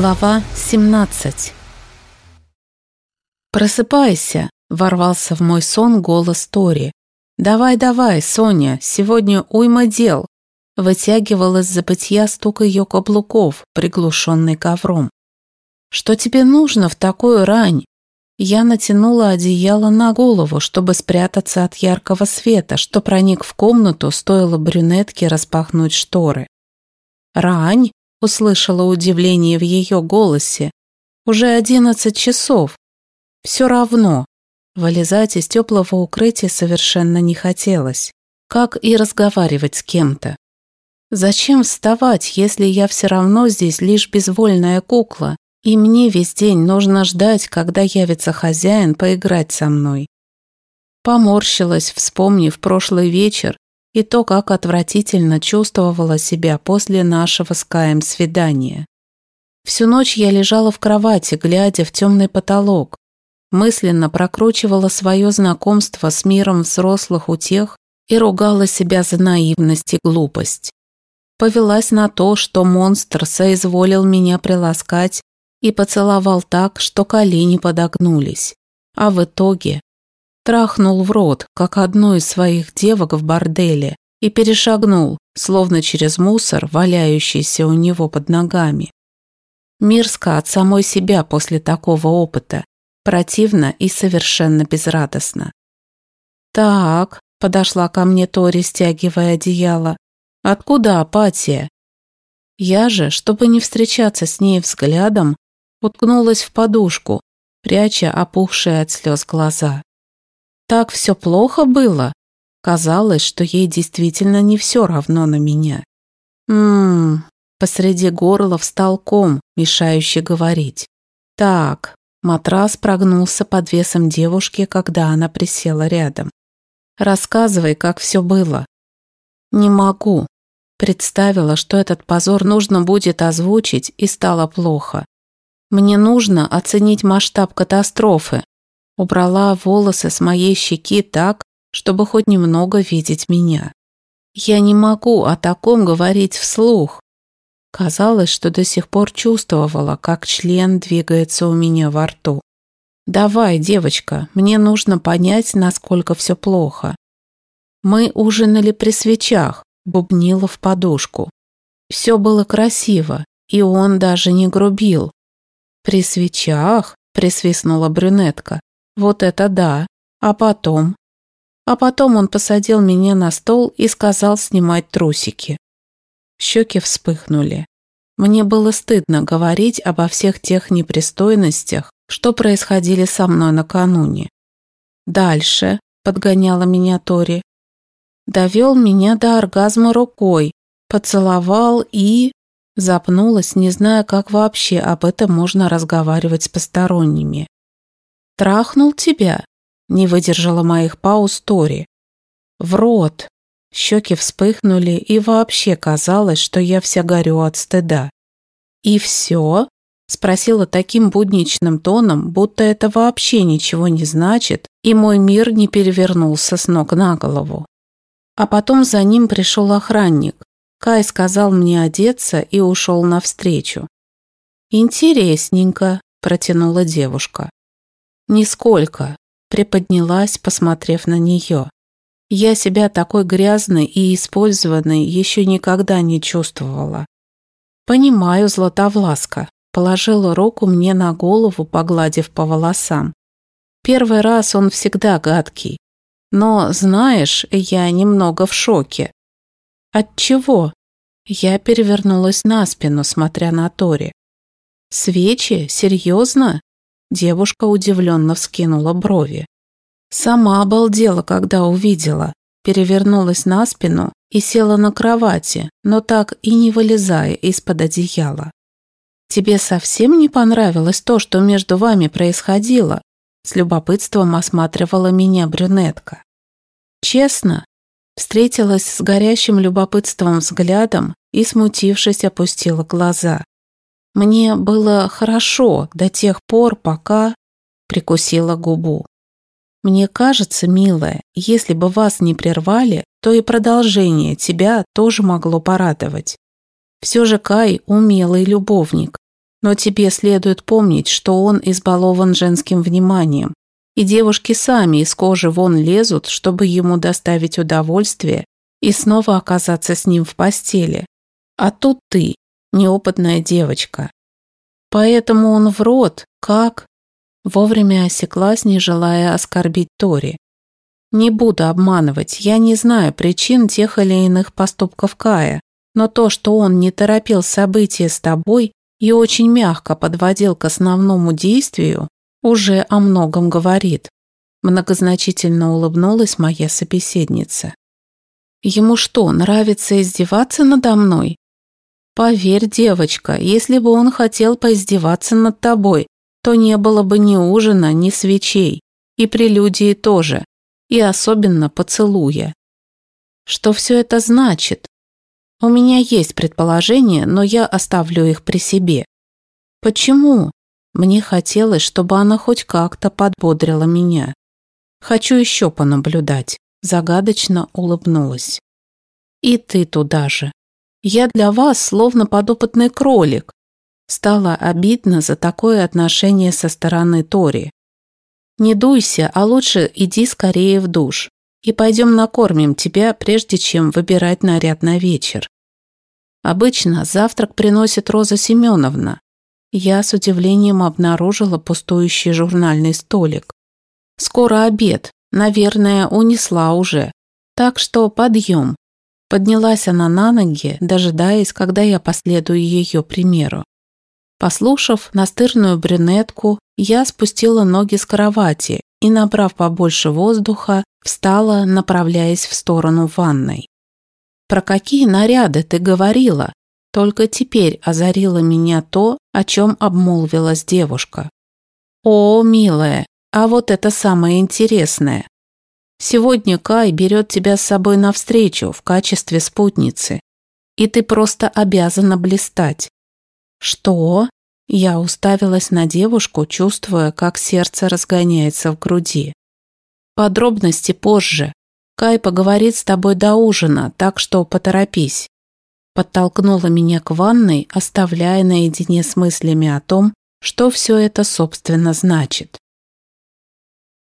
Глава 17 «Просыпайся!» – ворвался в мой сон голос Тори. «Давай-давай, Соня, сегодня уйма дел!» Вытягивал из забытья стук ее каблуков, приглушенный ковром. «Что тебе нужно в такую рань?» Я натянула одеяло на голову, чтобы спрятаться от яркого света, что проник в комнату, стоило брюнетке распахнуть шторы. «Рань?» Услышала удивление в ее голосе. Уже одиннадцать часов. Все равно. Вылезать из теплого укрытия совершенно не хотелось. Как и разговаривать с кем-то. Зачем вставать, если я все равно здесь лишь безвольная кукла, и мне весь день нужно ждать, когда явится хозяин поиграть со мной? Поморщилась, вспомнив прошлый вечер и то, как отвратительно чувствовала себя после нашего с Каем свидания. Всю ночь я лежала в кровати, глядя в темный потолок, мысленно прокручивала свое знакомство с миром взрослых утех и ругала себя за наивность и глупость. Повелась на то, что монстр соизволил меня приласкать и поцеловал так, что колени подогнулись. А в итоге трахнул в рот, как одну из своих девок в борделе, и перешагнул, словно через мусор, валяющийся у него под ногами. Мирско от самой себя после такого опыта, противно и совершенно безрадостно. «Так», — подошла ко мне Тори, стягивая одеяло, — «откуда апатия?» Я же, чтобы не встречаться с ней взглядом, уткнулась в подушку, пряча опухшие от слез глаза. Так все плохо было? Казалось, что ей действительно не все равно на меня. Ммм, посреди горла встал ком, мешающий говорить. Так, матрас прогнулся под весом девушки, когда она присела рядом. Рассказывай, как все было. Не могу. Представила, что этот позор нужно будет озвучить, и стало плохо. Мне нужно оценить масштаб катастрофы, Убрала волосы с моей щеки так, чтобы хоть немного видеть меня. Я не могу о таком говорить вслух. Казалось, что до сих пор чувствовала, как член двигается у меня во рту. «Давай, девочка, мне нужно понять, насколько все плохо». Мы ужинали при свечах, бубнила в подушку. Все было красиво, и он даже не грубил. «При свечах?» – присвистнула брюнетка. Вот это да. А потом? А потом он посадил меня на стол и сказал снимать трусики. Щеки вспыхнули. Мне было стыдно говорить обо всех тех непристойностях, что происходили со мной накануне. Дальше, подгоняла меня Тори, довел меня до оргазма рукой, поцеловал и... Запнулась, не зная, как вообще об этом можно разговаривать с посторонними. «Трахнул тебя?» – не выдержала моих пауз Тори. «В рот!» Щеки вспыхнули, и вообще казалось, что я вся горю от стыда. «И все?» – спросила таким будничным тоном, будто это вообще ничего не значит, и мой мир не перевернулся с ног на голову. А потом за ним пришел охранник. Кай сказал мне одеться и ушел навстречу. «Интересненько», – протянула девушка. «Нисколько», – приподнялась, посмотрев на нее. Я себя такой грязной и использованной еще никогда не чувствовала. «Понимаю, Златовласка», – положила руку мне на голову, погладив по волосам. Первый раз он всегда гадкий. Но, знаешь, я немного в шоке. От чего? Я перевернулась на спину, смотря на Тори. Свечи? Серьезно? Девушка удивленно вскинула брови. Сама обалдела, когда увидела. Перевернулась на спину и села на кровати, но так и не вылезая из-под одеяла. «Тебе совсем не понравилось то, что между вами происходило?» С любопытством осматривала меня брюнетка. «Честно?» Встретилась с горящим любопытством взглядом и, смутившись, опустила глаза. Мне было хорошо до тех пор, пока... Прикусила губу. Мне кажется, милая, если бы вас не прервали, то и продолжение тебя тоже могло порадовать. Все же Кай умелый любовник. Но тебе следует помнить, что он избалован женским вниманием, и девушки сами из кожи вон лезут, чтобы ему доставить удовольствие и снова оказаться с ним в постели. А тут ты, неопытная девочка. Поэтому он в рот, как? Вовремя осеклась, не желая оскорбить Тори. Не буду обманывать, я не знаю причин тех или иных поступков Кая, но то, что он не торопил события с тобой и очень мягко подводил к основному действию, уже о многом говорит. Многозначительно улыбнулась моя собеседница. Ему что, нравится издеваться надо мной? Поверь, девочка, если бы он хотел поиздеваться над тобой, то не было бы ни ужина, ни свечей, и прелюдии тоже, и особенно поцелуя. Что все это значит? У меня есть предположения, но я оставлю их при себе. Почему? Мне хотелось, чтобы она хоть как-то подбодрила меня. Хочу еще понаблюдать. Загадочно улыбнулась. И ты туда же. Я для вас словно подопытный кролик. Стало обидно за такое отношение со стороны Тори. Не дуйся, а лучше иди скорее в душ и пойдем накормим тебя, прежде чем выбирать наряд на вечер. Обычно завтрак приносит Роза Семеновна. Я с удивлением обнаружила пустующий журнальный столик. Скоро обед, наверное, унесла уже. Так что подъем. Поднялась она на ноги, дожидаясь, когда я последую ее примеру. Послушав настырную брюнетку, я спустила ноги с кровати и, набрав побольше воздуха, встала, направляясь в сторону ванной. «Про какие наряды ты говорила?» Только теперь озарило меня то, о чем обмолвилась девушка. «О, милая, а вот это самое интересное. Сегодня Кай берет тебя с собой навстречу в качестве спутницы, и ты просто обязана блистать». «Что?» Я уставилась на девушку, чувствуя, как сердце разгоняется в груди. Подробности позже. Кай поговорит с тобой до ужина, так что поторопись. Подтолкнула меня к ванной, оставляя наедине с мыслями о том, что все это собственно значит.